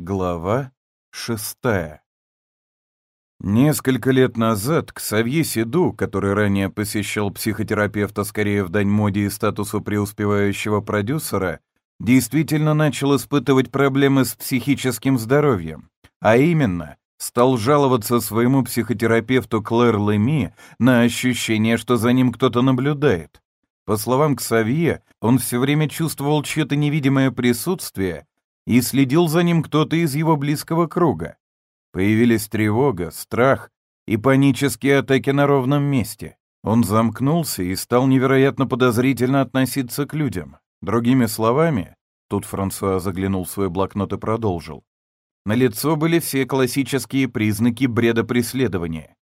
Глава шестая Несколько лет назад Ксавье Сиду, который ранее посещал психотерапевта скорее в дань моде и статусу преуспевающего продюсера, действительно начал испытывать проблемы с психическим здоровьем, а именно стал жаловаться своему психотерапевту Клэр Леми на ощущение, что за ним кто-то наблюдает. По словам Ксавье, он все время чувствовал чье-то невидимое присутствие и следил за ним кто-то из его близкого круга. Появились тревога, страх и панические атаки на ровном месте. Он замкнулся и стал невероятно подозрительно относиться к людям. Другими словами, тут Франсуа заглянул в свой блокнот и продолжил. На лицо были все классические признаки бреда преследования.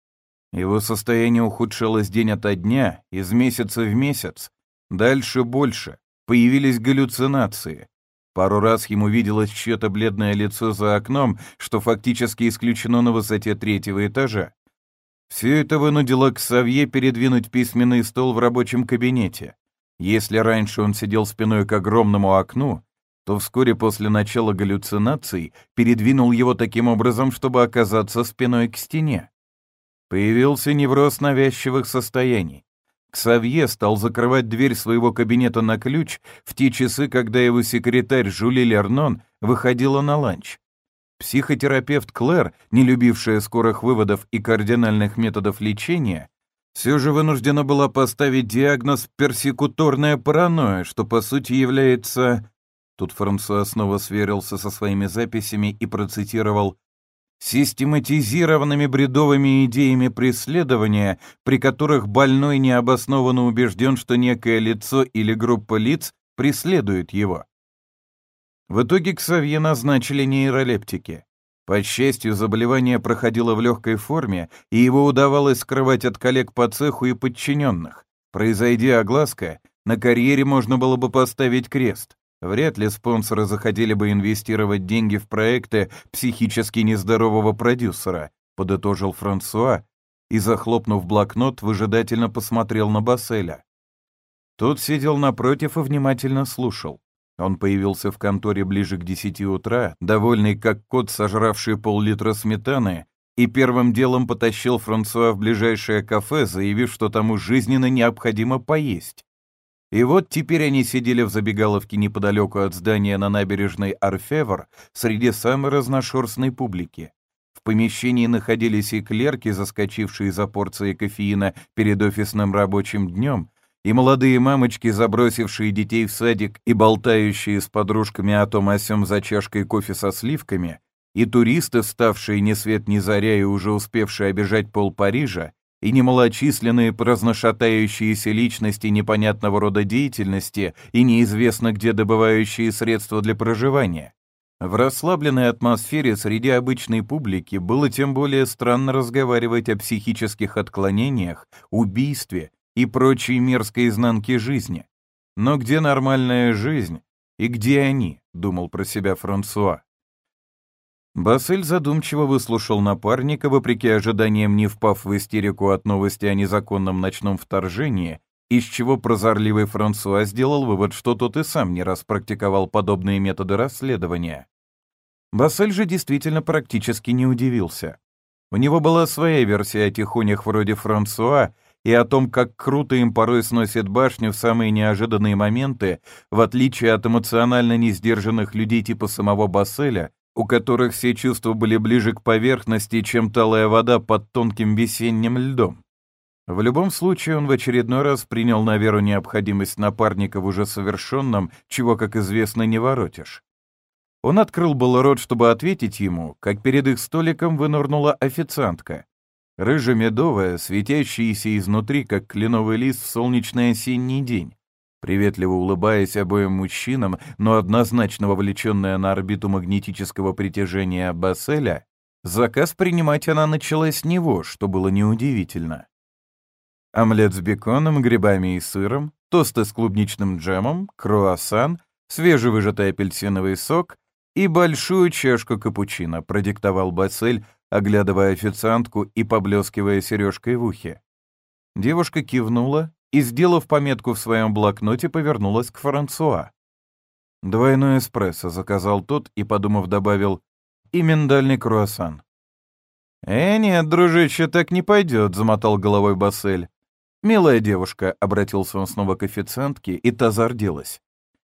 Его состояние ухудшалось день ото дня, из месяца в месяц. Дальше больше. Появились галлюцинации. Пару раз ему виделось чье-то бледное лицо за окном, что фактически исключено на высоте третьего этажа. Все это вынудило Ксавье передвинуть письменный стол в рабочем кабинете. Если раньше он сидел спиной к огромному окну, то вскоре после начала галлюцинаций передвинул его таким образом, чтобы оказаться спиной к стене. Появился невроз навязчивых состояний. Ксавье стал закрывать дверь своего кабинета на ключ в те часы, когда его секретарь Жюли Лернон выходила на ланч. Психотерапевт Клэр, не любившая скорых выводов и кардинальных методов лечения, все же вынуждена была поставить диагноз персекуторная паранойя, что по сути является... Тут Франсуа снова сверился со своими записями и процитировал систематизированными бредовыми идеями преследования, при которых больной необоснованно убежден, что некое лицо или группа лиц преследует его. В итоге Ксавье назначили нейролептики. По счастью, заболевание проходило в легкой форме, и его удавалось скрывать от коллег по цеху и подчиненных. Произойдя огласка, на карьере можно было бы поставить крест. Вряд ли спонсоры захотели бы инвестировать деньги в проекты психически нездорового продюсера, подытожил Франсуа и, захлопнув блокнот, выжидательно посмотрел на Басселя. Тот сидел напротив и внимательно слушал. Он появился в конторе ближе к десяти утра, довольный как кот, сожравший пол-литра сметаны, и первым делом потащил Франсуа в ближайшее кафе, заявив, что тому жизненно необходимо поесть. И вот теперь они сидели в забегаловке неподалеку от здания на набережной Арфевр среди самой разношерстной публики. В помещении находились и клерки, заскочившие за порцией кофеина перед офисным рабочим днем, и молодые мамочки, забросившие детей в садик и болтающие с подружками о том о сём за чашкой кофе со сливками, и туристы, вставшие ни свет ни заря и уже успевшие обижать пол Парижа, и немалочисленные разношатающиеся личности непонятного рода деятельности и неизвестно где добывающие средства для проживания. В расслабленной атмосфере среди обычной публики было тем более странно разговаривать о психических отклонениях, убийстве и прочей мерзкой изнанке жизни. Но где нормальная жизнь и где они, думал про себя Франсуа. Бассель задумчиво выслушал напарника, вопреки ожиданиям не впав в истерику от новости о незаконном ночном вторжении, из чего прозорливый Франсуа сделал вывод, что тот и сам не раз практиковал подобные методы расследования. Бассель же действительно практически не удивился. У него была своя версия о тихонях вроде Франсуа и о том, как круто им порой сносит башню в самые неожиданные моменты, в отличие от эмоционально несдержанных людей типа самого Басселя, у которых все чувства были ближе к поверхности, чем талая вода под тонким весенним льдом. В любом случае, он в очередной раз принял на веру необходимость напарника в уже совершенном, чего, как известно, не воротишь. Он открыл был рот, чтобы ответить ему, как перед их столиком вынырнула официантка. Рыжемедовая, светящаяся изнутри, как кленовый лист в солнечный осенний день приветливо улыбаясь обоим мужчинам, но однозначно вовлеченная на орбиту магнетического притяжения Басселя, заказ принимать она начала с него, что было неудивительно. Омлет с беконом, грибами и сыром, тосты с клубничным джемом, круассан, свежевыжатый апельсиновый сок и большую чашку капучино, продиктовал Бассель, оглядывая официантку и поблескивая сережкой в ухе. Девушка кивнула, и, сделав пометку в своем блокноте, повернулась к Франсуа. «Двойной эспрессо», — заказал тот и, подумав, добавил, и миндальный круассан. «Э, нет, дружище, так не пойдет», — замотал головой Бассель. «Милая девушка», — обратился он снова к официантке, и та зарделась.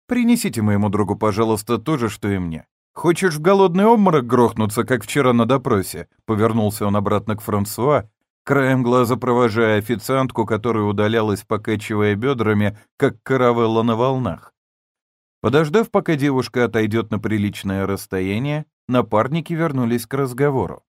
«Принесите моему другу, пожалуйста, то же, что и мне. Хочешь в голодный обморок грохнуться, как вчера на допросе?» Повернулся он обратно к Франсуа, краем глаза провожая официантку, которая удалялась, покачивая бедрами, как каравелла на волнах. Подождав, пока девушка отойдет на приличное расстояние, напарники вернулись к разговору.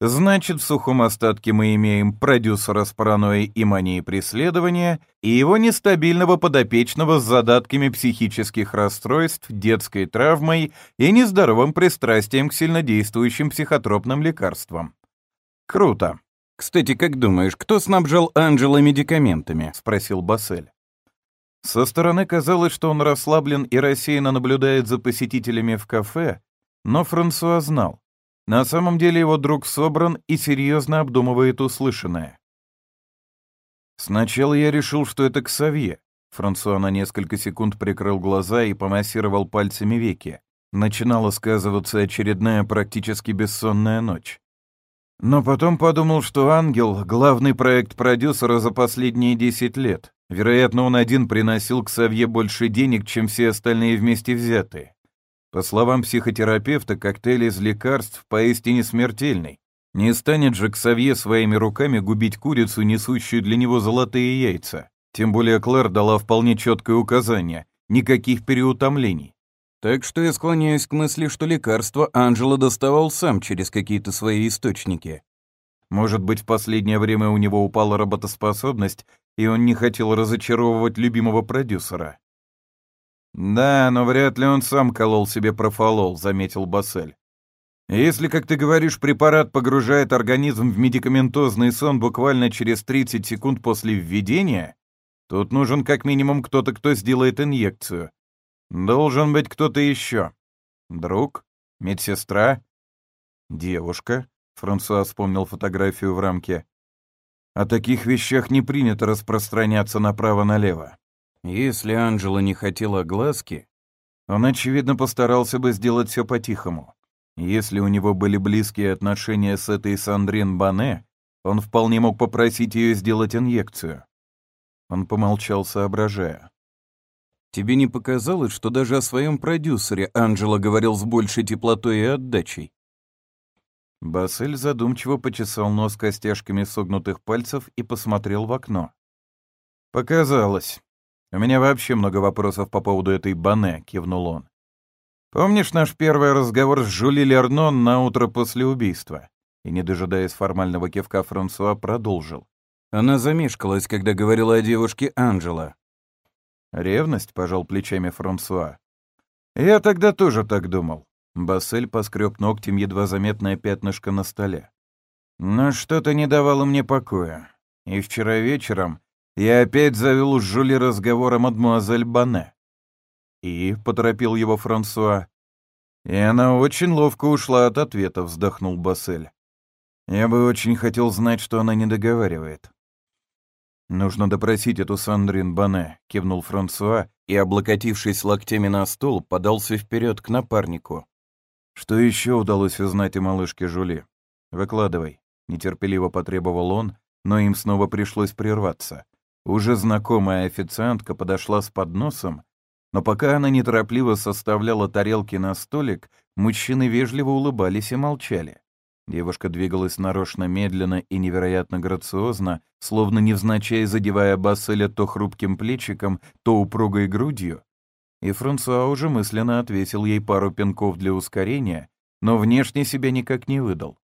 Значит, в сухом остатке мы имеем продюсера с паранойей и манией преследования и его нестабильного подопечного с задатками психических расстройств, детской травмой и нездоровым пристрастием к сильнодействующим психотропным лекарствам. Круто. «Кстати, как думаешь, кто снабжал Анджела медикаментами?» — спросил Бассель. Со стороны казалось, что он расслаблен и рассеянно наблюдает за посетителями в кафе, но Франсуа знал. На самом деле его друг собран и серьезно обдумывает услышанное. Сначала я решил, что это Ксавье. Франсуа на несколько секунд прикрыл глаза и помассировал пальцами веки. Начинала сказываться очередная практически бессонная ночь. Но потом подумал, что «Ангел» — главный проект продюсера за последние 10 лет. Вероятно, он один приносил к Савье больше денег, чем все остальные вместе взятые. По словам психотерапевта, коктейль из лекарств поистине смертельный. Не станет же Ксавье своими руками губить курицу, несущую для него золотые яйца. Тем более Клэр дала вполне четкое указание — никаких переутомлений. Так что я склоняюсь к мысли, что лекарство Анджело доставал сам через какие-то свои источники. Может быть, в последнее время у него упала работоспособность, и он не хотел разочаровывать любимого продюсера. «Да, но вряд ли он сам колол себе профолол», — заметил Бассель. «Если, как ты говоришь, препарат погружает организм в медикаментозный сон буквально через 30 секунд после введения, тут нужен как минимум кто-то, кто сделает инъекцию. Должен быть кто-то еще. Друг? Медсестра? Девушка?» — Франсуа вспомнил фотографию в рамке. «О таких вещах не принято распространяться направо-налево. Если Анжела не хотела глазки, он, очевидно, постарался бы сделать все по-тихому. Если у него были близкие отношения с этой Сандрин Бане, он вполне мог попросить ее сделать инъекцию. Он помолчал, соображая. «Тебе не показалось, что даже о своем продюсере Анджела говорил с большей теплотой и отдачей?» Бассель задумчиво почесал нос костяшками согнутых пальцев и посмотрел в окно. «Показалось. «У меня вообще много вопросов по поводу этой Бане», — кивнул он. «Помнишь наш первый разговор с Жюли Лернон на утро после убийства?» И, не дожидаясь формального кивка, Франсуа продолжил. Она замешкалась, когда говорила о девушке Анжела. «Ревность?» — пожал плечами Франсуа. «Я тогда тоже так думал». Бассель поскреб ногтем едва заметное пятнышко на столе. «Но что-то не давало мне покоя. И вчера вечером я опять завел с Жюли разговор о мадмуазель Бане. И, — поторопил его Франсуа, — и она очень ловко ушла от ответа, вздохнул Бассель. Я бы очень хотел знать, что она не договаривает. «Нужно допросить эту Сандрин Бане», — кивнул Франсуа и, облокотившись локтями на стол, подался вперед к напарнику. «Что еще удалось узнать о малышке Жули? Выкладывай», — нетерпеливо потребовал он, но им снова пришлось прерваться. Уже знакомая официантка подошла с подносом, но пока она неторопливо составляла тарелки на столик, мужчины вежливо улыбались и молчали. Девушка двигалась нарочно медленно и невероятно грациозно, словно невзначай задевая Басселя то хрупким плечиком, то упругой грудью. И Франсуа уже мысленно ответил ей пару пинков для ускорения, но внешне себя никак не выдал.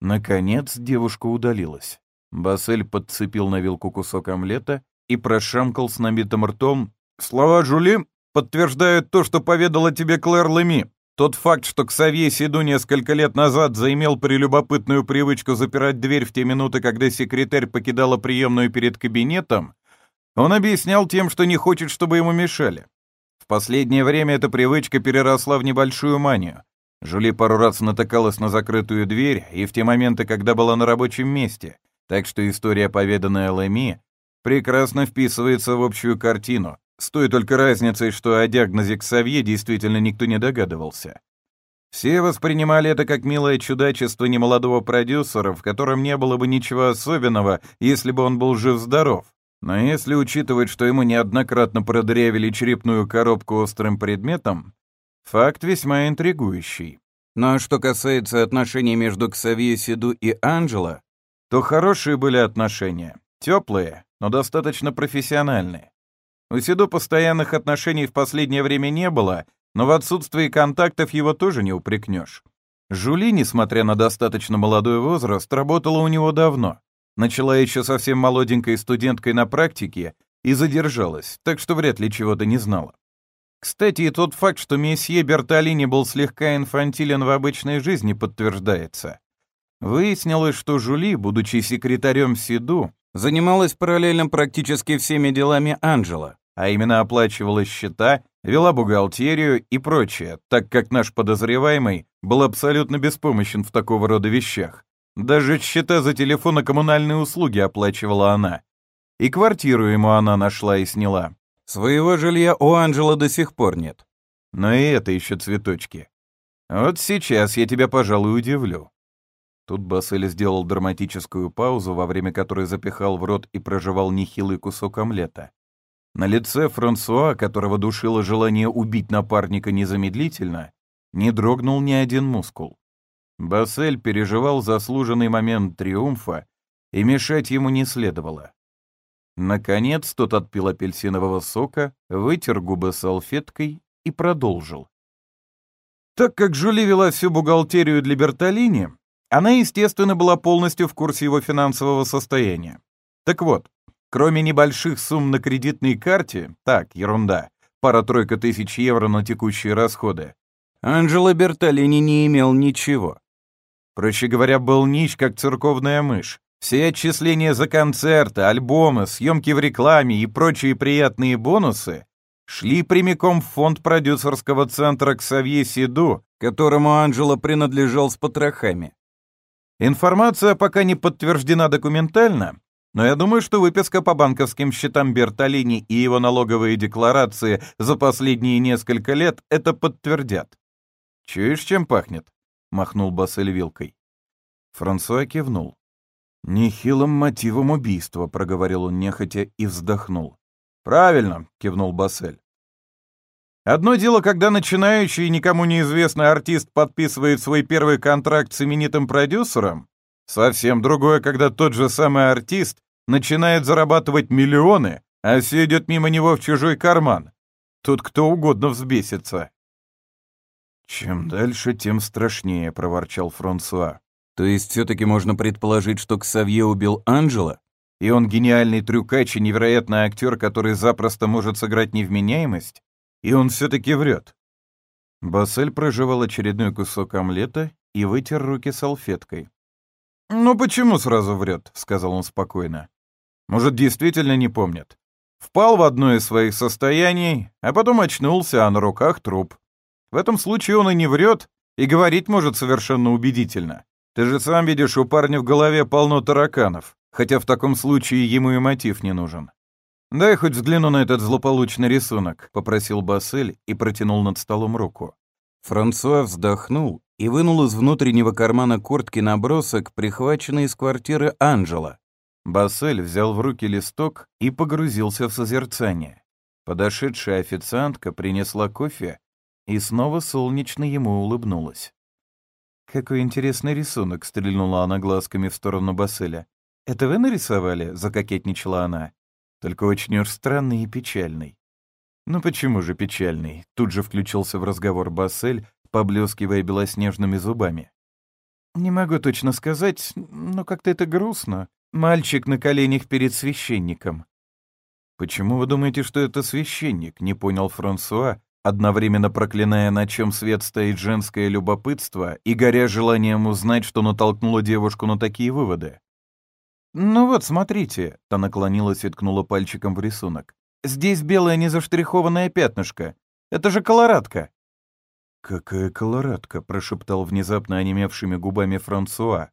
Наконец девушка удалилась. Бассель подцепил на вилку кусок омлета и прошамкал с набитым ртом. «Слова Жули подтверждают то, что поведала тебе Клэр Леми. Тот факт, что Ксавье Сиду несколько лет назад заимел прелюбопытную привычку запирать дверь в те минуты, когда секретарь покидала приемную перед кабинетом, он объяснял тем, что не хочет, чтобы ему мешали. В последнее время эта привычка переросла в небольшую манию. Жули пару раз натыкалась на закрытую дверь и в те моменты, когда была на рабочем месте. Так что история, поведанная Лэми, прекрасно вписывается в общую картину, с той только разницей, что о диагнозе Ксавье действительно никто не догадывался. Все воспринимали это как милое чудачество немолодого продюсера, в котором не было бы ничего особенного, если бы он был жив-здоров. Но если учитывать, что ему неоднократно продырявили черепную коробку острым предметом, факт весьма интригующий. Ну а что касается отношений между Ксавье Сиду и Анджело, то хорошие были отношения. Теплые, но достаточно профессиональные. У Сиду постоянных отношений в последнее время не было, но в отсутствии контактов его тоже не упрекнешь. Жули, несмотря на достаточно молодой возраст, работала у него давно. Начала еще совсем молоденькой студенткой на практике и задержалась, так что вряд ли чего-то не знала. Кстати, и тот факт, что месье Бертолини был слегка инфантилен в обычной жизни, подтверждается. Выяснилось, что Жули, будучи секретарем СИДУ, занималась параллельно практически всеми делами Анджела, а именно оплачивала счета, вела бухгалтерию и прочее, так как наш подозреваемый был абсолютно беспомощен в такого рода вещах. Даже счета за телефон и коммунальные услуги оплачивала она. И квартиру ему она нашла и сняла. Своего жилья у Анжела до сих пор нет. Но и это еще цветочки. Вот сейчас я тебя, пожалуй, удивлю. Тут Бассель сделал драматическую паузу, во время которой запихал в рот и прожевал нехилый кусок омлета. На лице Франсуа, которого душило желание убить напарника незамедлительно, не дрогнул ни один мускул. Бассель переживал заслуженный момент триумфа, и мешать ему не следовало. Наконец тот отпил апельсинового сока, вытер губы салфеткой и продолжил. Так как Жюли вела всю бухгалтерию для Бертолини, она, естественно, была полностью в курсе его финансового состояния. Так вот, кроме небольших сумм на кредитной карте, так, ерунда, пара-тройка тысяч евро на текущие расходы, Анджело Бертолини не имел ничего. Проще говоря, был нищ, как церковная мышь. Все отчисления за концерты, альбомы, съемки в рекламе и прочие приятные бонусы шли прямиком в фонд продюсерского центра Ксавье Сиду, которому Анджело принадлежал с потрохами. Информация пока не подтверждена документально, но я думаю, что выписка по банковским счетам Бертолини и его налоговые декларации за последние несколько лет это подтвердят. Чуешь, чем пахнет? — махнул Бассель вилкой. Франсуа кивнул. «Нехилым мотивом убийства», — проговорил он нехотя и вздохнул. «Правильно», — кивнул Бассель. «Одно дело, когда начинающий и никому неизвестный артист подписывает свой первый контракт с именитым продюсером, совсем другое, когда тот же самый артист начинает зарабатывать миллионы, а все идет мимо него в чужой карман. Тут кто угодно взбесится». «Чем дальше, тем страшнее», — проворчал Франсуа. «То есть все-таки можно предположить, что Ксавье убил Анджела? И он гениальный трюкач и невероятный актер, который запросто может сыграть невменяемость? И он все-таки врет?» Бассель прожевал очередной кусок омлета и вытер руки салфеткой. «Ну почему сразу врет?» — сказал он спокойно. «Может, действительно не помнит. Впал в одно из своих состояний, а потом очнулся, а на руках труп. В этом случае он и не врет, и говорить может совершенно убедительно. Ты же сам видишь, у парня в голове полно тараканов, хотя в таком случае ему и мотив не нужен. «Дай хоть взгляну на этот злополучный рисунок», — попросил Бассель и протянул над столом руку. Франсуа вздохнул и вынул из внутреннего кармана куртки набросок, прихваченный из квартиры Анджела. Бассель взял в руки листок и погрузился в созерцание. Подошедшая официантка принесла кофе и снова солнечно ему улыбнулась. «Какой интересный рисунок!» — стрельнула она глазками в сторону Басселя. «Это вы нарисовали?» — закокетничала она. «Только очень уж странный и печальный». «Ну почему же печальный?» — тут же включился в разговор Бассель, поблескивая белоснежными зубами. «Не могу точно сказать, но как-то это грустно. Мальчик на коленях перед священником». «Почему вы думаете, что это священник?» — не понял Франсуа, одновременно проклиная, на чем свет стоит женское любопытство и горя желанием узнать, что натолкнуло девушку на такие выводы. «Ну вот, смотрите», — та наклонилась и ткнула пальчиком в рисунок. «Здесь белое незаштрихованное пятнышко. Это же колорадка». «Какая колорадка?» — прошептал внезапно онемевшими губами Франсуа.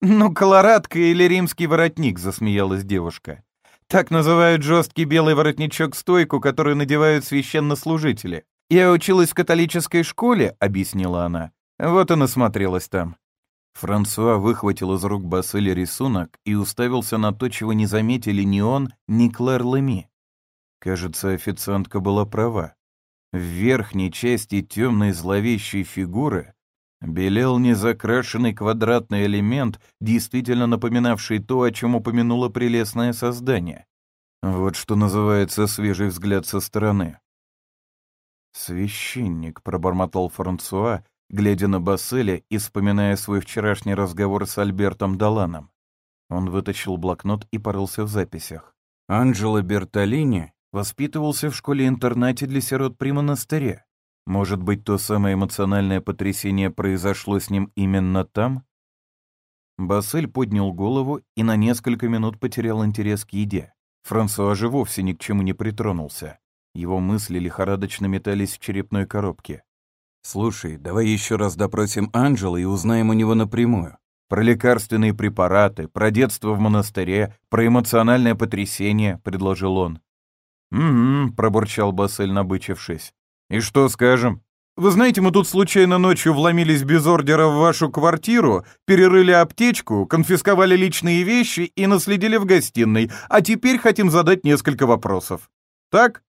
«Ну, колорадка или римский воротник», — засмеялась девушка. Так называют жесткий белый воротничок-стойку, который надевают священнослужители. «Я училась в католической школе», — объяснила она. Вот и насмотрелась там. Франсуа выхватил из рук Басселя рисунок и уставился на то, чего не заметили ни он, ни Клэр Леми. Кажется, официантка была права. В верхней части темной зловещей фигуры белел незакрашенный квадратный элемент, действительно напоминавший то, о чем упомянуло прелестное создание. Вот что называется свежий взгляд со стороны. «Священник», — пробормотал Франсуа, глядя на Басселя и вспоминая свой вчерашний разговор с Альбертом Даланом. Он вытащил блокнот и порылся в записях. Анджело Бертолини воспитывался в школе-интернате для сирот при монастыре. Может быть, то самое эмоциональное потрясение произошло с ним именно там? Бассель поднял голову и на несколько минут потерял интерес к еде. Франсуа же вовсе ни к чему не притронулся. Его мысли лихорадочно метались в черепной коробке. «Слушай, давай еще раз допросим Анджела и узнаем у него напрямую. Про лекарственные препараты, про детство в монастыре, про эмоциональное потрясение», — предложил он. «Угу», — пробурчал Бассель, набычившись. «И что скажем?» «Вы знаете, мы тут случайно ночью вломились без ордера в вашу квартиру, перерыли аптечку, конфисковали личные вещи и наследили в гостиной, а теперь хотим задать несколько вопросов. Так?»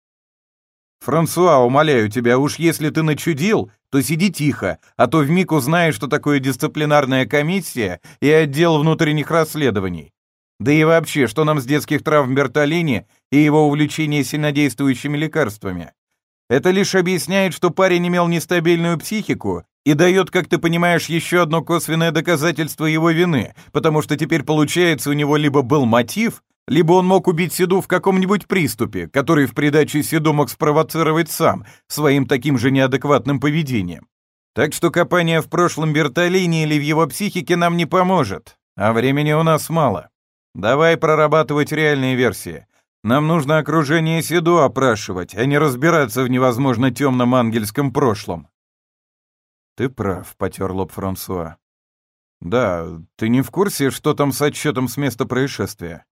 «Франсуа, умоляю тебя, уж если ты начудил, то сиди тихо, а то вмиг узнаешь, что такое дисциплинарная комиссия и отдел внутренних расследований. Да и вообще, что нам с детских травм Бертолини и его увлечение сильнодействующими лекарствами? Это лишь объясняет, что парень имел нестабильную психику и дает, как ты понимаешь, еще одно косвенное доказательство его вины, потому что теперь получается у него либо был мотив, либо он мог убить Седу в каком-нибудь приступе, который в придаче Седу мог спровоцировать сам, своим таким же неадекватным поведением. Так что копание в прошлом Бертолини или в его психике нам не поможет, а времени у нас мало. Давай прорабатывать реальные версии. Нам нужно окружение Седу опрашивать, а не разбираться в невозможно темном ангельском прошлом. Ты прав, потер лоб Франсуа. Да, ты не в курсе, что там с отчетом с места происшествия?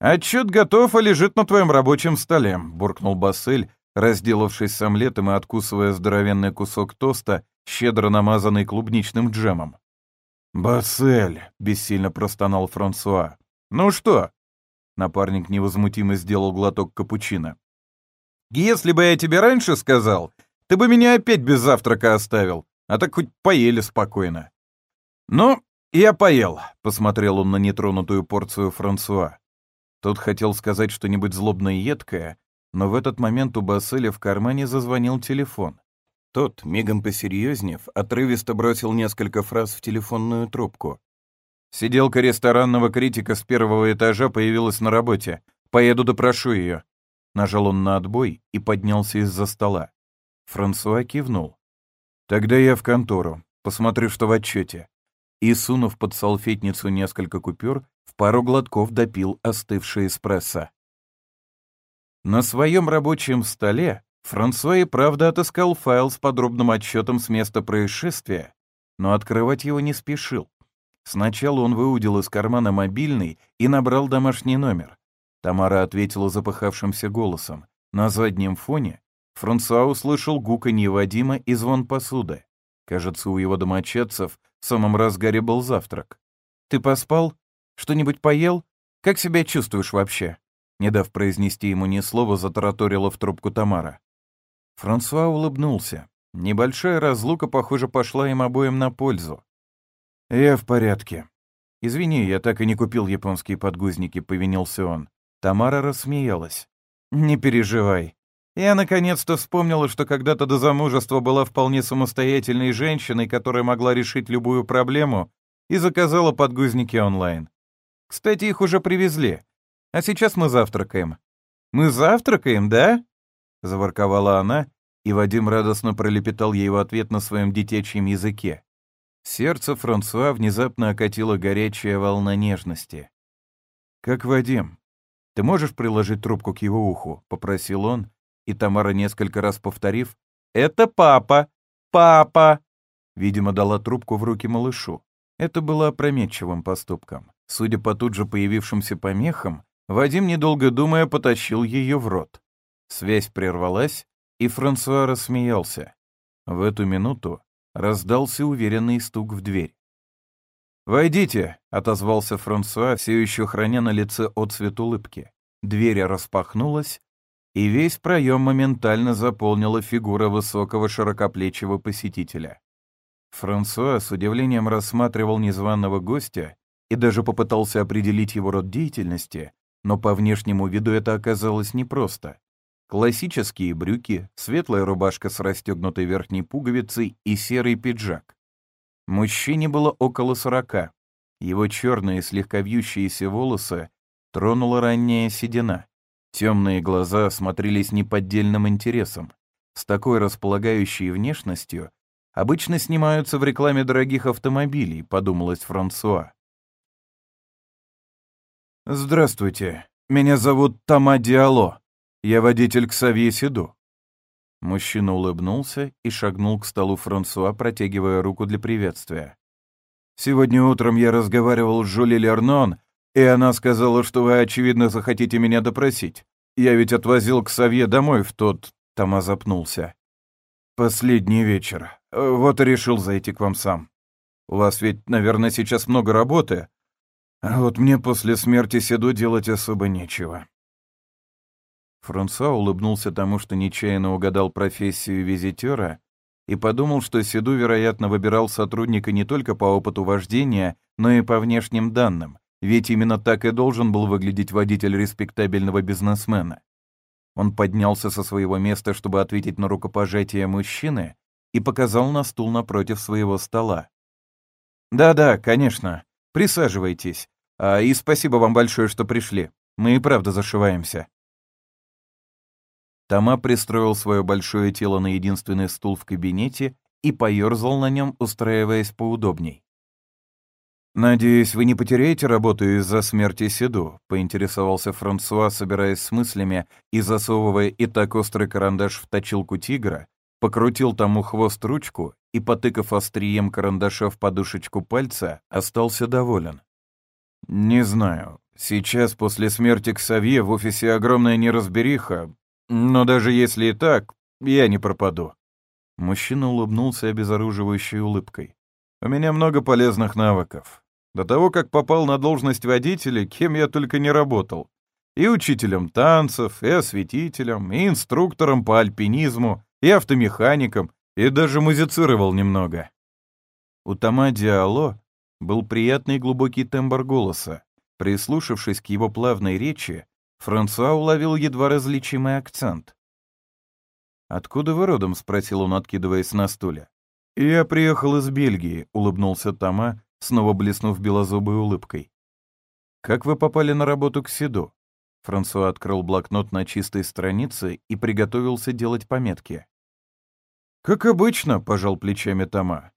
«Отчет готов и лежит на твоем рабочем столе», — буркнул Бассель, разделавшись с омлетом и откусывая здоровенный кусок тоста, щедро намазанный клубничным джемом. «Бассель», — бессильно простонал Франсуа. «Ну что?» — напарник невозмутимо сделал глоток капучино. «Если бы я тебе раньше сказал, ты бы меня опять без завтрака оставил, а так хоть поели спокойно». «Ну, я поел», — посмотрел он на нетронутую порцию Франсуа. Тот хотел сказать что-нибудь злобное и едкое, но в этот момент у Басселя в кармане зазвонил телефон. Тот, мигом посерьезнев, отрывисто бросил несколько фраз в телефонную трубку. «Сиделка ресторанного критика с первого этажа появилась на работе. Поеду допрошу ее». Нажал он на отбой и поднялся из-за стола. Франсуа кивнул. «Тогда я в контору. Посмотрю, что в отчете». И, сунув под салфетницу несколько купюр, в пару глотков допил остывший эспрессо. На своем рабочем столе Франсуа и правда отыскал файл с подробным отчетом с места происшествия, но открывать его не спешил. Сначала он выудил из кармана мобильный и набрал домашний номер. Тамара ответила запыхавшимся голосом. На заднем фоне Франсуа услышал гуканье Вадима и звон посуды. Кажется, у его домочадцев в самом разгаре был завтрак. «Ты поспал?» Что-нибудь поел? Как себя чувствуешь вообще?» Не дав произнести ему ни слова, затараторила в трубку Тамара. Франсуа улыбнулся. Небольшая разлука, похоже, пошла им обоим на пользу. «Я в порядке. Извини, я так и не купил японские подгузники», — повинился он. Тамара рассмеялась. «Не переживай. Я наконец-то вспомнила, что когда-то до замужества была вполне самостоятельной женщиной, которая могла решить любую проблему, и заказала подгузники онлайн. Кстати, их уже привезли. А сейчас мы завтракаем». «Мы завтракаем, да?» — заворковала она, и Вадим радостно пролепетал ей в ответ на своем детечьем языке. Сердце Франсуа внезапно окатило горячая волна нежности. «Как Вадим? Ты можешь приложить трубку к его уху?» — попросил он, и Тамара, несколько раз повторив, «Это папа! Папа!» Видимо, дала трубку в руки малышу. Это было опрометчивым поступком. Судя по тут же появившимся помехам, Вадим, недолго думая, потащил ее в рот. Связь прервалась, и Франсуа рассмеялся. В эту минуту раздался уверенный стук в дверь. «Войдите», — отозвался Франсуа, все еще храня на лице отцвет улыбки. Дверь распахнулась, и весь проем моментально заполнила фигура высокого широкоплечего посетителя. Франсуа с удивлением рассматривал незваного гостя и даже попытался определить его род деятельности, но по внешнему виду это оказалось непросто. Классические брюки, светлая рубашка с расстегнутой верхней пуговицей и серый пиджак. Мужчине было около сорока. Его черные слегка вьющиеся волосы тронула ранняя седина. Темные глаза смотрелись неподдельным интересом. С такой располагающей внешностью обычно снимаются в рекламе дорогих автомобилей, подумалось Франсуа. «Здравствуйте, меня зовут Тома Диало», я водитель к Савье Седу». Мужчина улыбнулся и шагнул к столу Франсуа, протягивая руку для приветствия. «Сегодня утром я разговаривал с Жюли Лернон, и она сказала, что вы, очевидно, захотите меня допросить. Я ведь отвозил к Савье домой в тот...» Тома запнулся. «Последний вечер. Вот и решил зайти к вам сам. У вас ведь, наверное, сейчас много работы. А вот мне после смерти Седу делать особо нечего». Франсуа улыбнулся тому, что нечаянно угадал профессию визитера, и подумал, что Седу, вероятно, выбирал сотрудника не только по опыту вождения, но и по внешним данным, ведь именно так и должен был выглядеть водитель респектабельного бизнесмена. Он поднялся со своего места, чтобы ответить на рукопожатие мужчины, и показал на стул напротив своего стола. «Да-да, конечно. Присаживайтесь. А, и спасибо вам большое, что пришли. Мы и правда зашиваемся». Тома пристроил свое большое тело на единственный стул в кабинете и поерзал на нем, устраиваясь поудобней. «Надеюсь, вы не потеряете работу из-за смерти Седу?» — поинтересовался Франсуа, собираясь с мыслями и засовывая и так острый карандаш в точилку тигра, покрутил тому хвост ручку и, потыкав острием карандаша в подушечку пальца, остался доволен. «Не знаю. Сейчас, после смерти Ксавье, в офисе огромная неразбериха, но даже если и так, я не пропаду. Мужчина улыбнулся обезоруживающей улыбкой. У меня много полезных навыков. До того, как попал на должность водителя, кем я только не работал. И учителем танцев, и осветителем, и инструктором по альпинизму, и автомехаником, и даже музицировал немного. У Тома Диало был приятный глубокий тембр голоса. Прислушавшись к его плавной речи, Франсуа уловил едва различимый акцент. «Откуда вы родом?» — спросил он, откидываясь на стуле. «Я приехал из Бельгии», — улыбнулся Тома, снова блеснув белозубой улыбкой. «Как вы попали на работу к Сиду?» Франсуа открыл блокнот на чистой странице и приготовился делать пометки. «Как обычно», — пожал плечами Тома.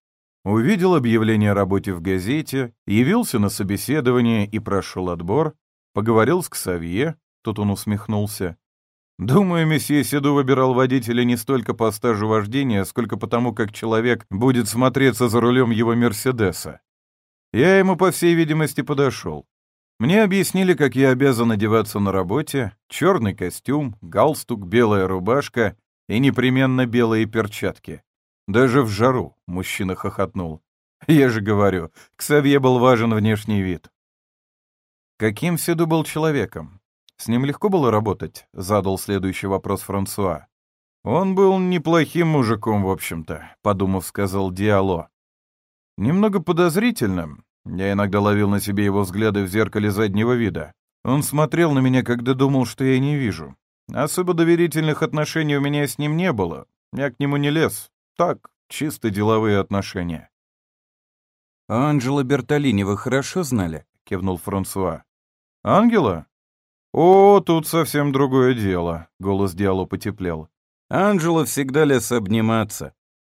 Увидел объявление о работе в газете, явился на собеседование и прошел отбор, поговорил с Ксавье, Тут он усмехнулся. «Думаю, месье Седу выбирал водителя не столько по стажу вождения, сколько потому, как человек будет смотреться за рулем его Мерседеса. Я ему, по всей видимости, подошел. Мне объяснили, как я обязан одеваться на работе, черный костюм, галстук, белая рубашка и непременно белые перчатки. Даже в жару мужчина хохотнул. Я же говорю, Ксавье был важен внешний вид. Каким Седу был человеком? «С ним легко было работать?» — задал следующий вопрос Франсуа. «Он был неплохим мужиком, в общем-то», — подумав, сказал Диало. «Немного подозрительным. Я иногда ловил на себе его взгляды в зеркале заднего вида. Он смотрел на меня, когда думал, что я не вижу. Особо доверительных отношений у меня с ним не было. Я к нему не лез. Так, чисто деловые отношения». «А Анджело Бертолини вы хорошо знали?» — кивнул Франсуа. «Ангела? «О, тут совсем другое дело», — голос Диалу потеплел. «Анджело всегда лез обниматься.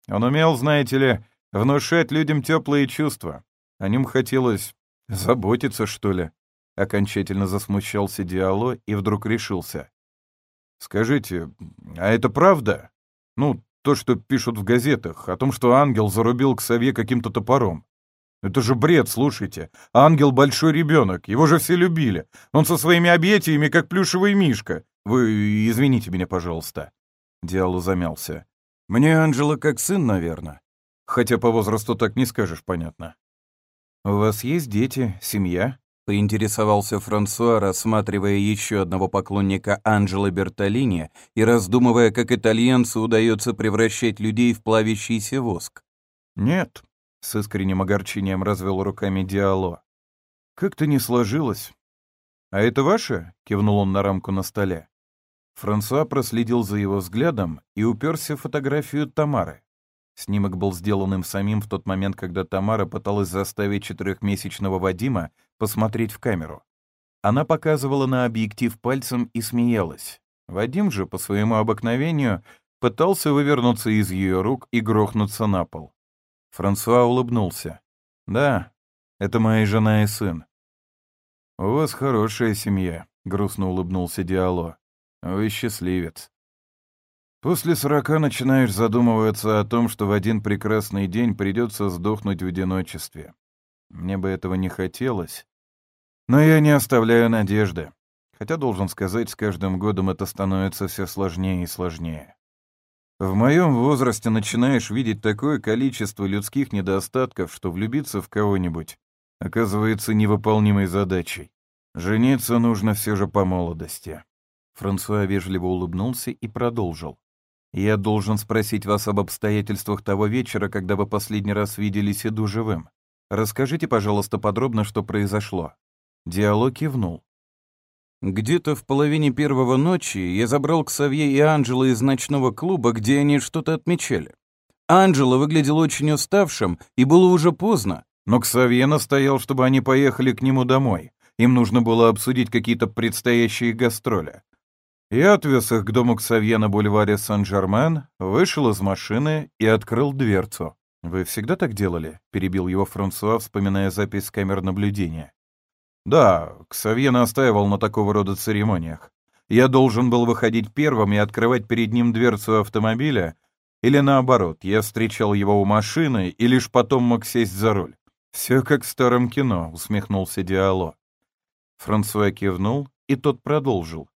Он умел, знаете ли, внушать людям теплые чувства. О нем хотелось заботиться, что ли». Окончательно засмущался Диало и вдруг решился. «Скажите, а это правда? Ну, то, что пишут в газетах, о том, что ангел зарубил к сове каким-то топором. Это же бред, слушайте. Ангел — большой ребенок, его же все любили. Он со своими объятиями, как плюшевый мишка. Вы извините меня, пожалуйста. Диалу замялся. Мне Анжела как сын, наверное. Хотя по возрасту так не скажешь, понятно. «У вас есть дети, семья?» — поинтересовался Франсуа, рассматривая еще одного поклонника Анджело Бертолини и раздумывая, как итальянцу удается превращать людей в плавящийся воск. «Нет», — с искренним огорчением развел руками Диало. «Как-то не сложилось». «А это ваше?» — кивнул он на рамку на столе. Франсуа проследил за его взглядом и уперся в фотографию Тамары. Снимок был сделан им самим в тот момент, когда Тамара пыталась заставить четырехмесячного Вадима посмотреть в камеру. Она показывала на объектив пальцем и смеялась. Вадим же, по своему обыкновению, пытался вывернуться из ее рук и грохнуться на пол. Франсуа улыбнулся. «Да, это моя жена и сын». «У вас хорошая семья», — грустно улыбнулся Диало. «Вы счастливец». После сорока начинаешь задумываться о том, что в один прекрасный день придется сдохнуть в одиночестве. Мне бы этого не хотелось. Но я не оставляю надежды. Хотя, должен сказать, с каждым годом это становится все сложнее и сложнее. В моем возрасте начинаешь видеть такое количество людских недостатков, что влюбиться в кого-нибудь оказывается невыполнимой задачей. Жениться нужно все же по молодости. Франсуа вежливо улыбнулся и продолжил. Я должен спросить вас об обстоятельствах того вечера, когда вы последний раз видели Седу живым. Расскажите, пожалуйста, подробно, что произошло». Диалог кивнул. Где-то в половине первого ночи я забрал Ксавье и Анджела из ночного клуба, где они что-то отмечали. Анджело выглядел очень уставшим, и было уже поздно. Но Ксавье настоял, чтобы они поехали к нему домой. Им нужно было обсудить какие-то предстоящие гастроли. Я отвез их к дому Ксавье на бульваре Сан-Жермен, вышел из машины и открыл дверцу. «Вы всегда так делали?» — перебил его Франсуа, вспоминая запись камер наблюдения. «Да, Ксавье настаивал на такого рода церемониях. Я должен был выходить первым и открывать перед ним дверцу автомобиля, или наоборот, я встречал его у машины и лишь потом мог сесть за руль. Все как в старом кино», — усмехнулся Диало. Франсуа кивнул, и тот продолжил.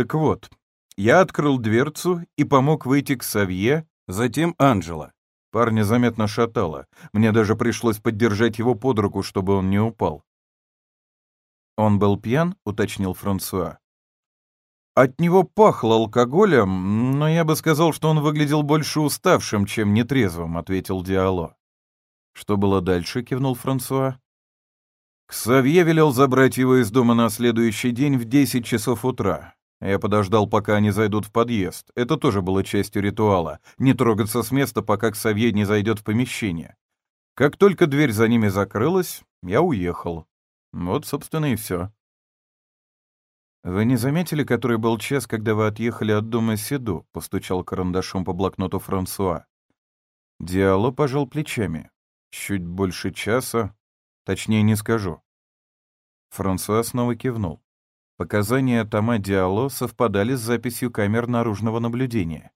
Так вот, я открыл дверцу и помог выйти к Савье, затем Анджела. Парня заметно шатало. Мне даже пришлось поддержать его под руку, чтобы он не упал. «Он был пьян?» — уточнил Франсуа. «От него пахло алкоголем, но я бы сказал, что он выглядел больше уставшим, чем нетрезвым», — ответил Диало. «Что было дальше?» — кивнул Франсуа. Ксавье велел забрать его из дома на следующий день в 10 часов утра. Я подождал, пока они зайдут в подъезд. Это тоже было частью ритуала. Не трогаться с места, пока Ксавье не зайдет в помещение. Как только дверь за ними закрылась, я уехал. Вот, собственно, и все. «Вы не заметили, который был час, когда вы отъехали от дома Седу?» — постучал карандашом по блокноту Франсуа. Диало пожал плечами. «Чуть больше часа. Точнее, не скажу». Франсуа снова кивнул. Показания Тома Диало совпадали с записью камер наружного наблюдения.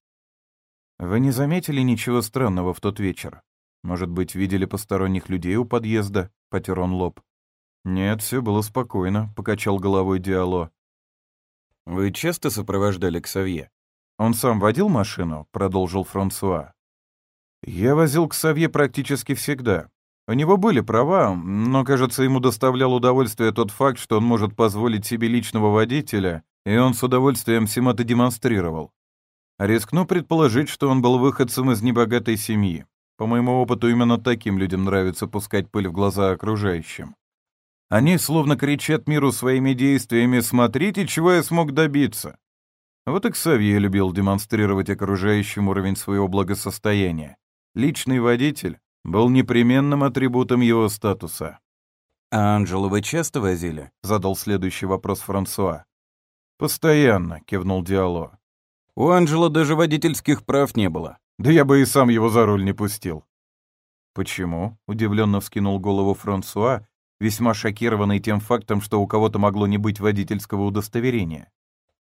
Вы не заметили ничего странного в тот вечер? Может быть, видели посторонних людей у подъезда? Потер он лоб. Нет, все было спокойно, покачал головой Диало. Вы часто сопровождали Ксавье? Он сам водил машину? Продолжил Франсуа. Я возил Ксавье практически всегда. У него были права, но, кажется, ему доставлял удовольствие тот факт, что он может позволить себе личного водителя, и он с удовольствием всем это демонстрировал. Рискну предположить, что он был выходцем из небогатой семьи. По моему опыту, именно таким людям нравится пускать пыль в глаза окружающим. Они словно кричат миру своими действиями «Смотрите, чего я смог добиться!» Вот и Ксавье любил демонстрировать окружающим уровень своего благосостояния. Личный водитель был непременным атрибутом его статуса. «А Анжелу вы часто возили?» — задал следующий вопрос Франсуа. «Постоянно», — кивнул Диало. «У Анжела даже водительских прав не было». «Да я бы и сам его за руль не пустил». «Почему?» — удивленно вскинул голову Франсуа, весьма шокированный тем фактом, что у кого-то могло не быть водительского удостоверения.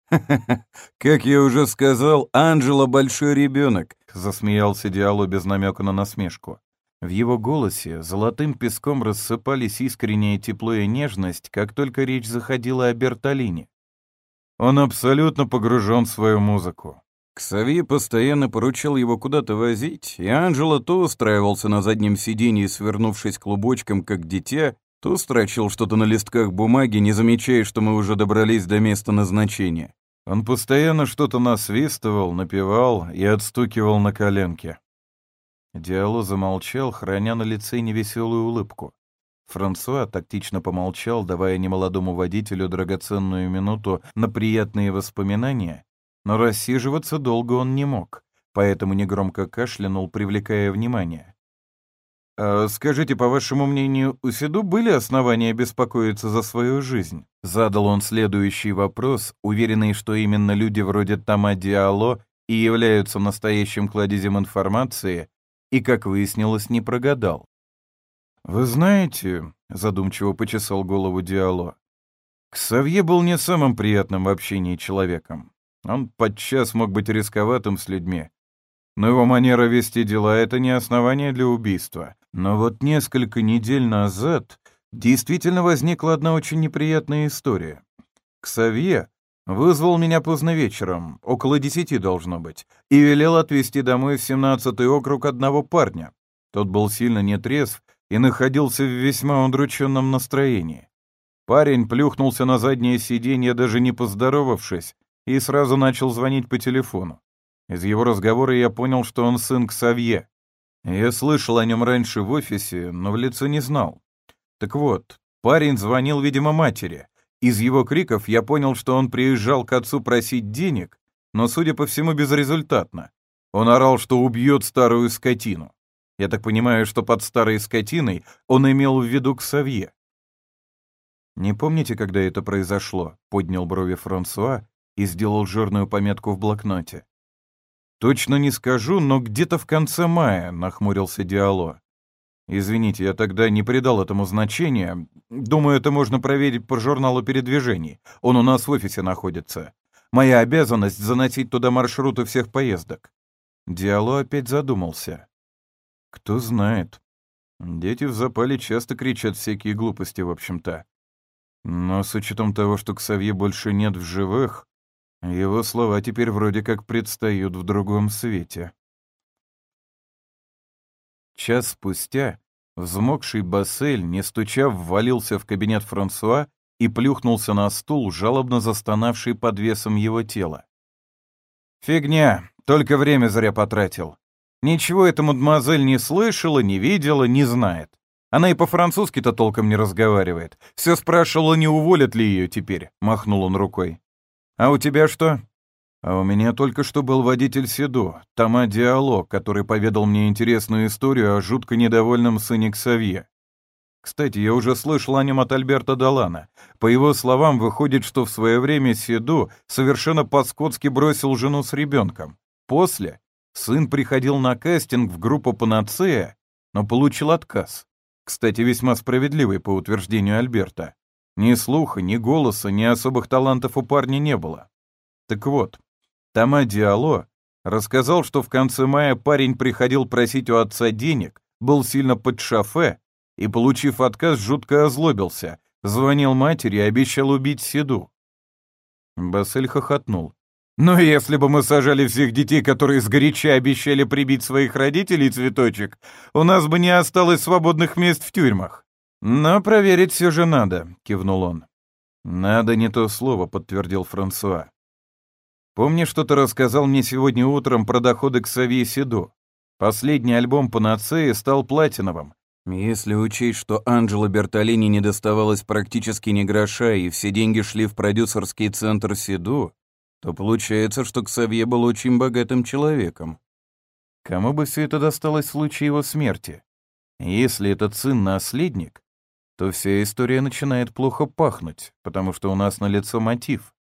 «Как я уже сказал, Анжела большой ребенок», — засмеялся Диало без намека на насмешку. В его голосе золотым песком рассыпались искреннее тепло и нежность, как только речь заходила о Бертолине. Он абсолютно погружен в свою музыку. Ксави постоянно поручал его куда-то возить, и Анджело то устраивался на заднем сиденье, свернувшись клубочком, как дитя, то строчил что-то на листках бумаги, не замечая, что мы уже добрались до места назначения. Он постоянно что-то насвистывал, напевал и отстукивал на коленке. Диало замолчал, храня на лице невеселую улыбку. Франсуа тактично помолчал, давая немолодому водителю драгоценную минуту на приятные воспоминания, но рассиживаться долго он не мог, поэтому негромко кашлянул, привлекая внимание. «А скажите, по вашему мнению, у Седу были основания беспокоиться за свою жизнь?» Задал он следующий вопрос, уверенный, что именно люди вроде Тома Диало и являются настоящим кладезем информации, и, как выяснилось, не прогадал. «Вы знаете», — задумчиво почесал голову Диало, «Ксавье был не самым приятным в общении человеком. Он подчас мог быть рисковатым с людьми, но его манера вести дела — это не основание для убийства. Но вот несколько недель назад действительно возникла одна очень неприятная история. Ксавье вызвал меня поздно вечером, около десяти должно быть, и велел отвезти домой в семнадцатый округ одного парня. Тот был сильно нетрезв и находился в весьма удрученном настроении. Парень плюхнулся на заднее сиденье, даже не поздоровавшись, и сразу начал звонить по телефону. Из его разговора я понял, что он сын Ксавье. Я слышал о нем раньше в офисе, но в лицо не знал. Так вот, парень звонил, видимо, матери. Из его криков я понял, что он приезжал к отцу просить денег, но, судя по всему, безрезультатно. Он орал, что убьет старую скотину. Я так понимаю, что под старой скотиной он имел в виду Ксавье. «Не помните, когда это произошло?» — поднял брови Франсуа и сделал жирную пометку в блокноте. «Точно не скажу, но где-то в конце мая», — нахмурился Диало. «Извините, я тогда не придал этому значения. Думаю, это можно проверить по журналу передвижений. Он у нас в офисе находится. Моя обязанность — заносить туда маршруты всех поездок». Диало опять задумался. «Кто знает. Дети в запале часто кричат всякие глупости, в общем-то. Но с учетом того, что Ксавье больше нет в живых, его слова теперь вроде как предстают в другом свете. Час спустя взмокший Бассель, не стучав, ввалился в кабинет Франсуа и плюхнулся на стул, жалобно застонавший под весом его тела. «Фигня, только время зря потратил. Ничего эта мадемуазель не слышала, не видела, не знает. Она и по-французски-то толком не разговаривает. Все спрашивала, не уволят ли ее теперь», — махнул он рукой. «А у тебя что?» «А у меня только что был водитель Седо, Тома Диалог, который поведал мне интересную историю о жутко недовольном сыне Ксавье. Кстати, я уже слышал о нем от Альберта Далана. По его словам, выходит, что в свое время Седу совершенно по-скотски бросил жену с ребенком. После сын приходил на кастинг в группу «Панацея», но получил отказ. Кстати, весьма справедливый по утверждению Альберта. Ни слуха, ни голоса, ни особых талантов у парня не было. Так вот, Тома Диало рассказал, что в конце мая парень приходил просить у отца денег, был сильно под шофе и, получив отказ, жутко озлобился, звонил матери и обещал убить Седу. Бассель хохотнул. «Но если бы мы сажали всех детей, которые сгоряча обещали прибить своих родителей, цветочек, у нас бы не осталось свободных мест в тюрьмах. «Но проверить все же надо», — кивнул он. «Надо не то слово», — подтвердил Франсуа. «Помнишь, что ты рассказал мне сегодня утром про доходы к Савье Седу? Последний альбом «Панацеи» стал платиновым. Если учесть, что Анджело Бертолини не доставалось практически ни гроша, и все деньги шли в продюсерский центр Седу, то получается, что Ксавье был очень богатым человеком. Кому бы все это досталось в случае его смерти? Если этот сын наследник, то вся история начинает плохо пахнуть, потому что у нас на лицо мотив.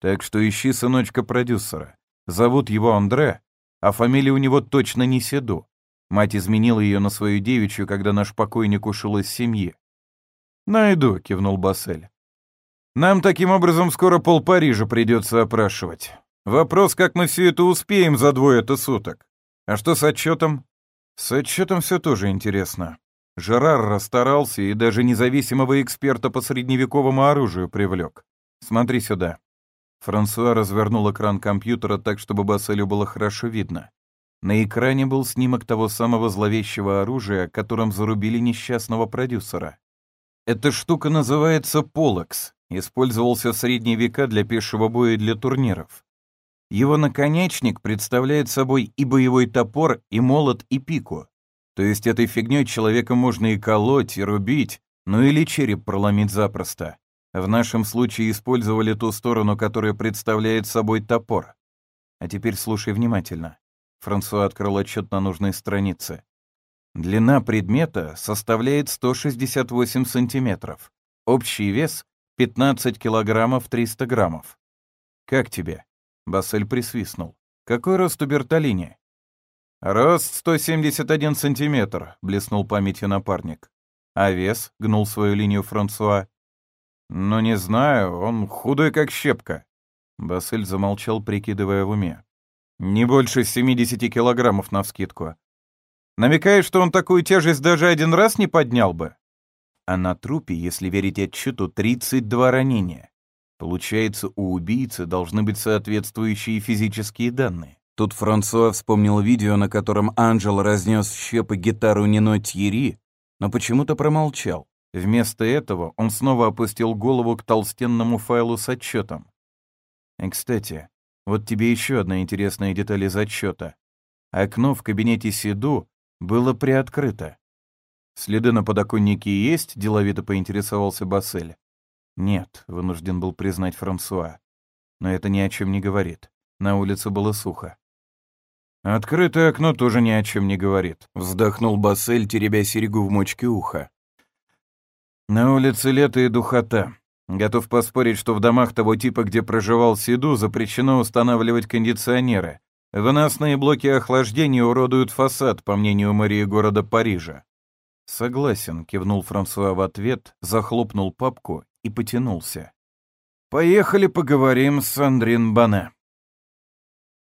Так что ищи сыночка продюсера. Зовут его Андре, а фамилия у него точно не Седу. Мать изменила ее на свою девичью, когда наш покойник ушел из семьи. «Найду», — кивнул Бассель. «Нам таким образом скоро пол Парижа придется опрашивать. Вопрос, как мы все это успеем за двое-то суток. А что с отчетом?» «С отчетом все тоже интересно. Жерар расстарался и даже независимого эксперта по средневековому оружию привлек. Смотри сюда. Франсуа развернул экран компьютера так, чтобы Басселю было хорошо видно. На экране был снимок того самого зловещего оружия, которым зарубили несчастного продюсера. Эта штука называется «Полекс», использовался в средние века для пешего боя и для турниров. Его наконечник представляет собой и боевой топор, и молот, и пику. То есть этой фигней человека можно и колоть, и рубить, ну или череп проломить запросто. В нашем случае использовали ту сторону, которая представляет собой топор. А теперь слушай внимательно. Франсуа открыл отчет на нужной странице. Длина предмета составляет 168 сантиметров. Общий вес — 15 килограммов 300 граммов. Как тебе? Бассель присвистнул. Какой рост у Бертолини? Рост 171 сантиметр, блеснул памятью напарник. А вес, гнул свою линию Франсуа. Ну, не знаю, он худой как щепка. Бассель замолчал, прикидывая в уме. Не больше 70 килограммов навскидку. Намекаешь, что он такую тяжесть даже один раз не поднял бы? А на трупе, если верить отчету, 32 ранения. Получается, у убийцы должны быть соответствующие физические данные. Тут Франсуа вспомнил видео, на котором Анджел разнес щепы гитару Нино Тьери, но почему-то промолчал. Вместо этого он снова опустил голову к толстенному файлу с отчетом. И, кстати, вот тебе еще одна интересная деталь из отчета. Окно в кабинете Сиду было приоткрыто. «Следы на подоконнике есть?» — деловито поинтересовался Бассель. «Нет», — вынужден был признать Франсуа. «Но это ни о чем не говорит. На улице было сухо». «Открытое окно тоже ни о чем не говорит», — вздохнул Бассель, теребя серьгу в мочке уха. «На улице лето и духота. Готов поспорить, что в домах того типа, где проживал Сиду, запрещено устанавливать кондиционеры. Выносные блоки охлаждения уродуют фасад, по мнению мэрии города Парижа. «Согласен», — кивнул Франсуа в ответ, захлопнул папку и потянулся. «Поехали поговорим с Андрин Бане».